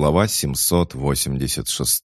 Глава 786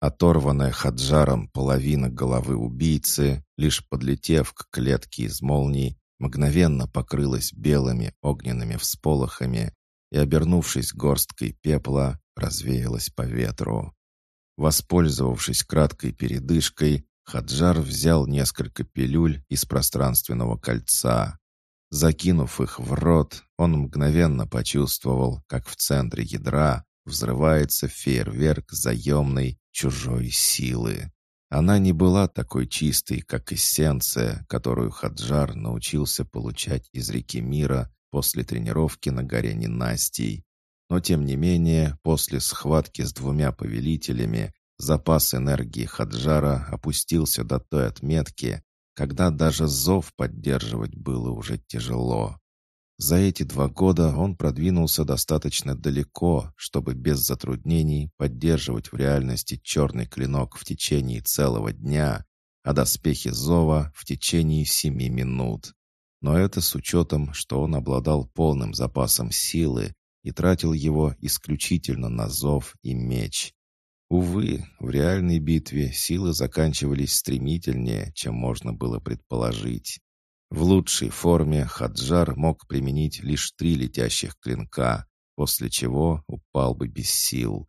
Оторванная Хаджаром половина головы убийцы, лишь подлетев к клетке из молний, мгновенно покрылась белыми огненными всполохами и, обернувшись горсткой пепла, развеялась по ветру. Воспользовавшись краткой передышкой, Хаджар взял несколько пилюль из пространственного кольца. Закинув их в рот, он мгновенно почувствовал, как в центре ядра взрывается фейерверк заемной чужой силы. Она не была такой чистой, как эссенция, которую Хаджар научился получать из реки мира после тренировки на горе Ненастий. Но тем не менее, после схватки с двумя повелителями, запас энергии Хаджара опустился до той отметки, когда даже зов поддерживать было уже тяжело. За эти два года он продвинулся достаточно далеко, чтобы без затруднений поддерживать в реальности черный клинок в течение целого дня, а доспехи Зова в течение семи минут. Но это с учетом, что он обладал полным запасом силы и тратил его исключительно на зов и меч. Увы, в реальной битве силы заканчивались стремительнее, чем можно было предположить. В лучшей форме Хаджар мог применить лишь три летящих клинка, после чего упал бы без сил.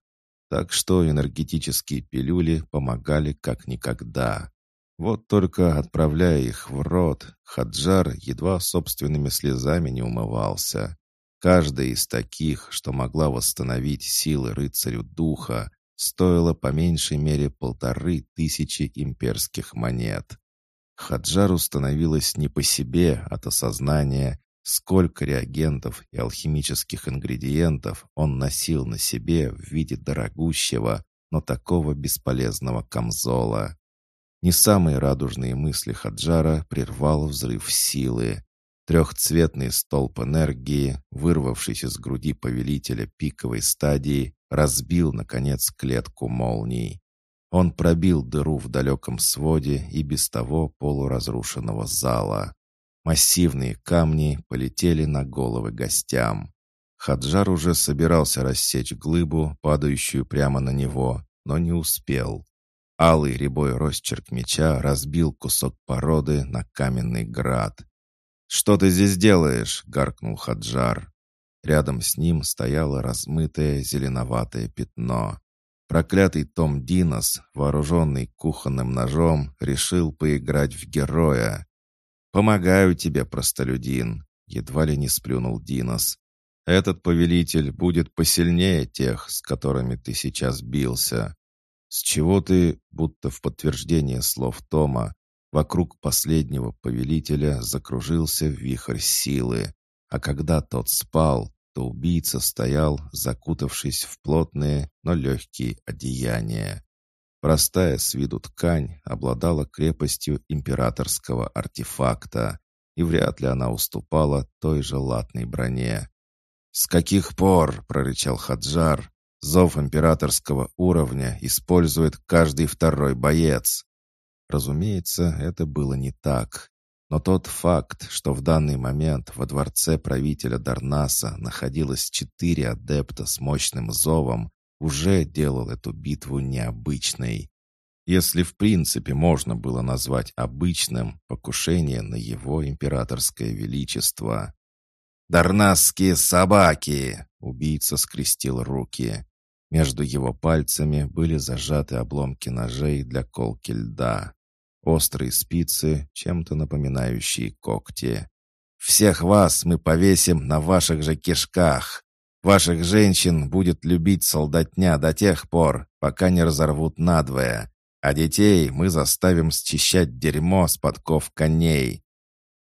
Так что энергетические пилюли помогали как никогда. Вот только отправляя их в рот, Хаджар едва собственными слезами не умывался. Каждая из таких, что могла восстановить силы рыцарю духа, стоило по меньшей мере полторы тысячи имперских монет. Хаджару становилось не по себе от осознания, сколько реагентов и алхимических ингредиентов он носил на себе в виде дорогущего, но такого бесполезного камзола. Не самые радужные мысли Хаджара прервал взрыв силы. Трехцветный столб энергии, вырвавшись из груди повелителя пиковой стадии, разбил, наконец, клетку молний. Он пробил дыру в далеком своде и без того полуразрушенного зала. Массивные камни полетели на головы гостям. Хаджар уже собирался рассечь глыбу, падающую прямо на него, но не успел. Алый рябой росчерк меча разбил кусок породы на каменный град. «Что ты здесь делаешь?» — гаркнул Хаджар. Рядом с ним стояло размытое зеленоватое пятно. Проклятый Том Динос, вооруженный кухонным ножом, решил поиграть в героя. «Помогаю тебе, простолюдин», — едва ли не сплюнул Динос. «Этот повелитель будет посильнее тех, с которыми ты сейчас бился. С чего ты, будто в подтверждение слов Тома, Вокруг последнего повелителя закружился вихрь силы, а когда тот спал, то убийца стоял, закутавшись в плотные, но легкие одеяния. Простая с виду ткань обладала крепостью императорского артефакта, и вряд ли она уступала той же латной броне. «С каких пор?» — прорычал Хаджар. «Зов императорского уровня использует каждый второй боец». Разумеется, это было не так. Но тот факт, что в данный момент во дворце правителя Дарнаса находилось четыре адепта с мощным зовом, уже делал эту битву необычной. Если в принципе можно было назвать обычным покушение на его императорское величество. «Дарнасские собаки!» — убийца скрестил руки. Между его пальцами были зажаты обломки ножей для колки льда. Острые спицы, чем-то напоминающие когти. «Всех вас мы повесим на ваших же кишках. Ваших женщин будет любить солдатня до тех пор, пока не разорвут надвое, а детей мы заставим счищать дерьмо с подков коней».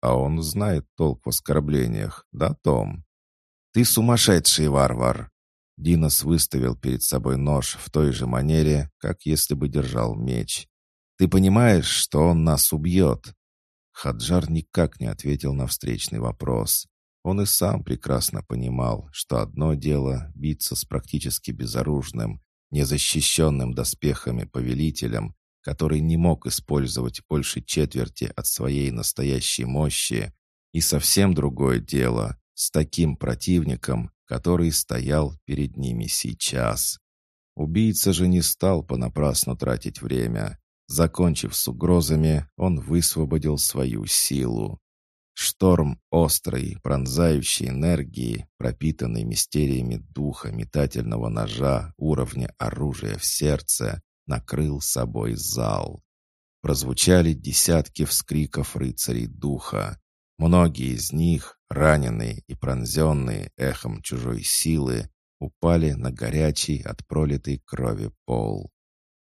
А он знает толк в оскорблениях, да, Том? «Ты сумасшедший варвар!» Динос выставил перед собой нож в той же манере, как если бы держал меч. Ты понимаешь, что он нас убьет?» Хаджар никак не ответил на встречный вопрос. Он и сам прекрасно понимал, что одно дело биться с практически безоружным, незащищенным доспехами повелителем, который не мог использовать больше четверти от своей настоящей мощи, и совсем другое дело с таким противником, который стоял перед ними сейчас. Убийца же не стал понапрасну тратить время. Закончив с угрозами, он высвободил свою силу. Шторм острой, пронзающей энергии, пропитанный мистериями духа метательного ножа уровня оружия в сердце, накрыл собой зал. Прозвучали десятки вскриков рыцарей духа. Многие из них, раненые и пронзенные эхом чужой силы, упали на горячий от пролитой крови пол.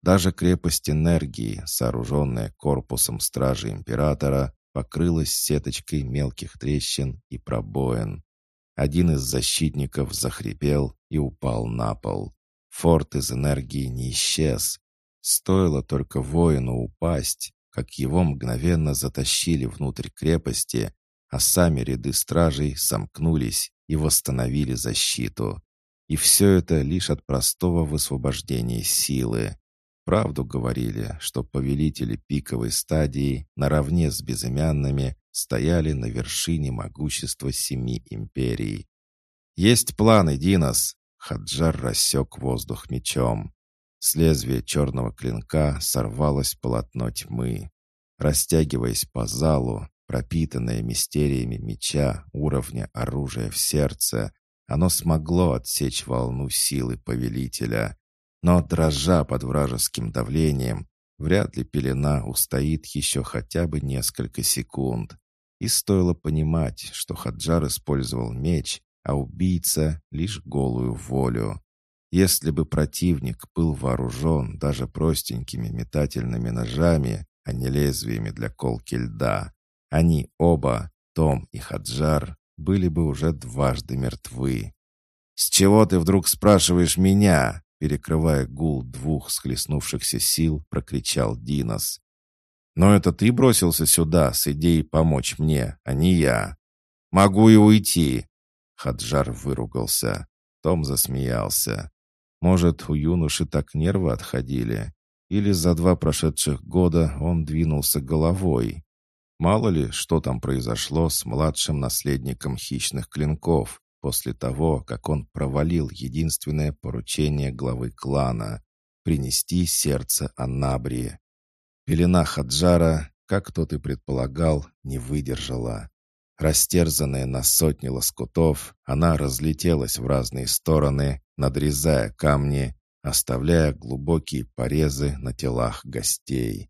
Даже крепость энергии, сооруженная корпусом стражи императора, покрылась сеточкой мелких трещин и пробоин. Один из защитников захрипел и упал на пол. Форт из энергии не исчез. Стоило только воину упасть, как его мгновенно затащили внутрь крепости, а сами ряды стражей сомкнулись и восстановили защиту. И все это лишь от простого высвобождения силы. Правду говорили, что повелители пиковой стадии наравне с безымянными стояли на вершине могущества семи империй. «Есть планы, Динос!» Хаджар рассек воздух мечом. С лезвия черного клинка сорвалось полотно тьмы. Растягиваясь по залу, пропитанное мистериями меча уровня оружия в сердце, оно смогло отсечь волну силы повелителя. Но, дрожа под вражеским давлением, вряд ли пелена устоит еще хотя бы несколько секунд. И стоило понимать, что Хаджар использовал меч, а убийца — лишь голую волю. Если бы противник был вооружен даже простенькими метательными ножами, а не лезвиями для колки льда, они оба, Том и Хаджар, были бы уже дважды мертвы. «С чего ты вдруг спрашиваешь меня?» Перекрывая гул двух схлестнувшихся сил, прокричал Динос. «Но это ты бросился сюда с идеей помочь мне, а не я. Могу и уйти!» Хаджар выругался. Том засмеялся. Может, у юноши так нервы отходили? Или за два прошедших года он двинулся головой? Мало ли, что там произошло с младшим наследником хищных клинков после того, как он провалил единственное поручение главы клана — принести сердце Аннабрии. Пелена Хаджара, как тот и предполагал, не выдержала. Растерзанная на сотни лоскутов, она разлетелась в разные стороны, надрезая камни, оставляя глубокие порезы на телах гостей.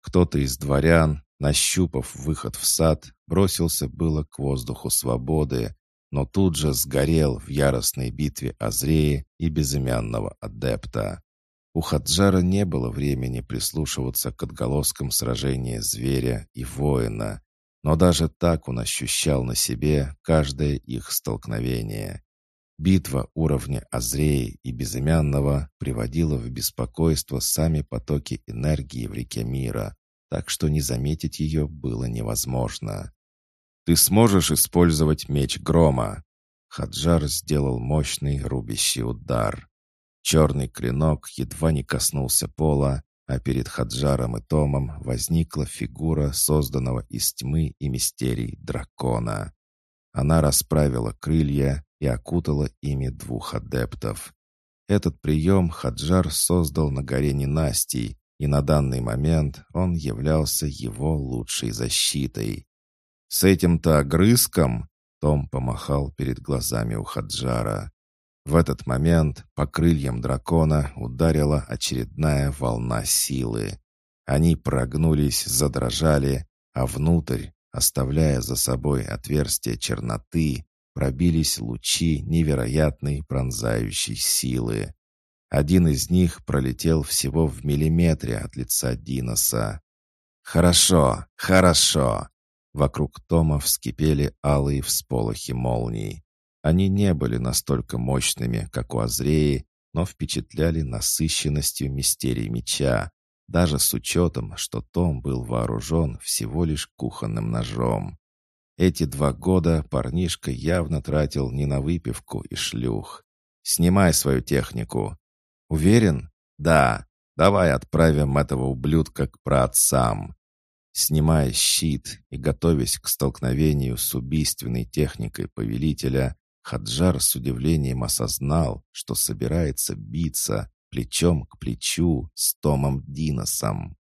Кто-то из дворян, Нащупав выход в сад, бросился было к воздуху свободы, но тут же сгорел в яростной битве Азреи и безымянного адепта. У Хаджара не было времени прислушиваться к отголоскам сражения зверя и воина, но даже так он ощущал на себе каждое их столкновение. Битва уровня Азреи и Безымянного приводила в беспокойство сами потоки энергии в реке мира, так что не заметить ее было невозможно. «Ты сможешь использовать меч грома?» Хаджар сделал мощный рубящий удар. Черный клинок едва не коснулся пола, а перед Хаджаром и Томом возникла фигура созданного из тьмы и мистерий дракона. Она расправила крылья и окутала ими двух адептов. Этот прием Хаджар создал на горе ненастий, и на данный момент он являлся его лучшей защитой. «С этим-то огрызком?» — Том помахал перед глазами у Хаджара. В этот момент по крыльям дракона ударила очередная волна силы. Они прогнулись, задрожали, а внутрь, оставляя за собой отверстие черноты, пробились лучи невероятной пронзающей силы. Один из них пролетел всего в миллиметре от лица Диноса. «Хорошо, хорошо!» Вокруг Тома вскипели алые всполохи молний. Они не были настолько мощными, как у Азреи, но впечатляли насыщенностью мистерий меча, даже с учетом, что Том был вооружен всего лишь кухонным ножом. Эти два года парнишка явно тратил не на выпивку и шлюх. «Снимай свою технику!» «Уверен?» «Да. Давай отправим этого ублюдка к праотцам». Снимая щит и готовясь к столкновению с убийственной техникой повелителя, Хаджар с удивлением осознал, что собирается биться плечом к плечу с Томом Диносом.